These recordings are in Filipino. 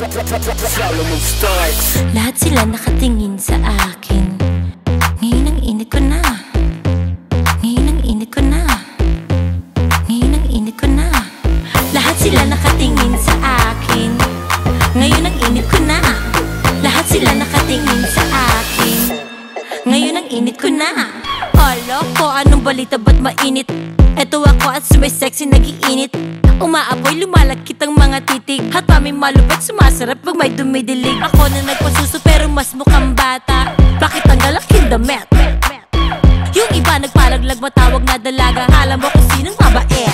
Solomon starts. Lahat sila nakatingin sa akin. Ngayon ang init ko na. Ngayon ang init ko na. Ngayon ang init ko na. Lahat sila nakatingin sa akin. Ngayon ang init ko na. Lahat sila nakatingin sa akin. Ngayon ang init ko na. Hala ko anong balita ba't mainit? Eto ako at sumay sexy nagiinit Umaapoy lumalakit ang mga titig. At mami malupit sumasarap pag may dumidilig. Ako na nagpasuso pero mas mukhang bata. Bakit ang galaking damit? Yung iba nagpalaglag matawag na dalaga. Alam mo kung sinong mabait?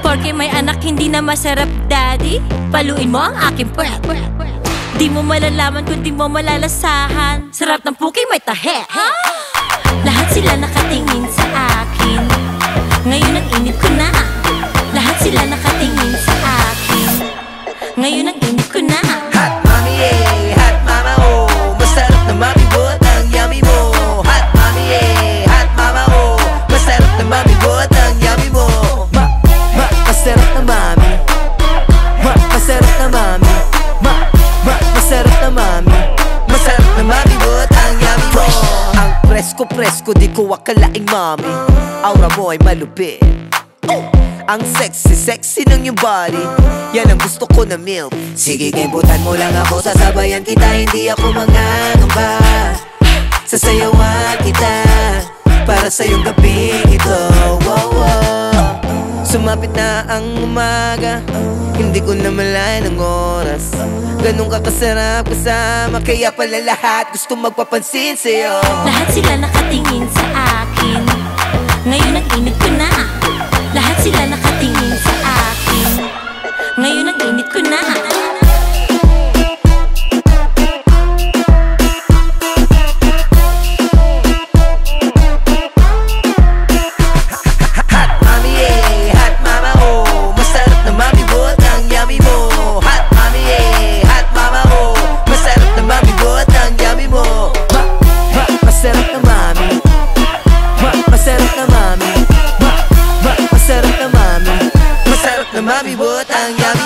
Porke may anak hindi na masarap daddy. Paluin mo ang aking puwet. Di mo malalaman kung di mo malalasahan. Sarap ng puki may tahe. Lahat sila nakatingin presko-presko di ko akalaing mami. Aura mo ay malupit! Ang sexy-sexy ng iyong body. Yan ang gusto ko na milk. Sige, kimputan mo lang ako. Sasabayan kita, hindi ako mangangamba Sasayawan kita. Para sa iyong gabing ito. Wow, wow. Sumapit na ang umaga. Hindi ko na malayan ang oras Ganun ka kasarap kasama Kaya pala lahat gusto magpapansin sa'yo. Lahat sila nakatingin sa 妈咪，我当要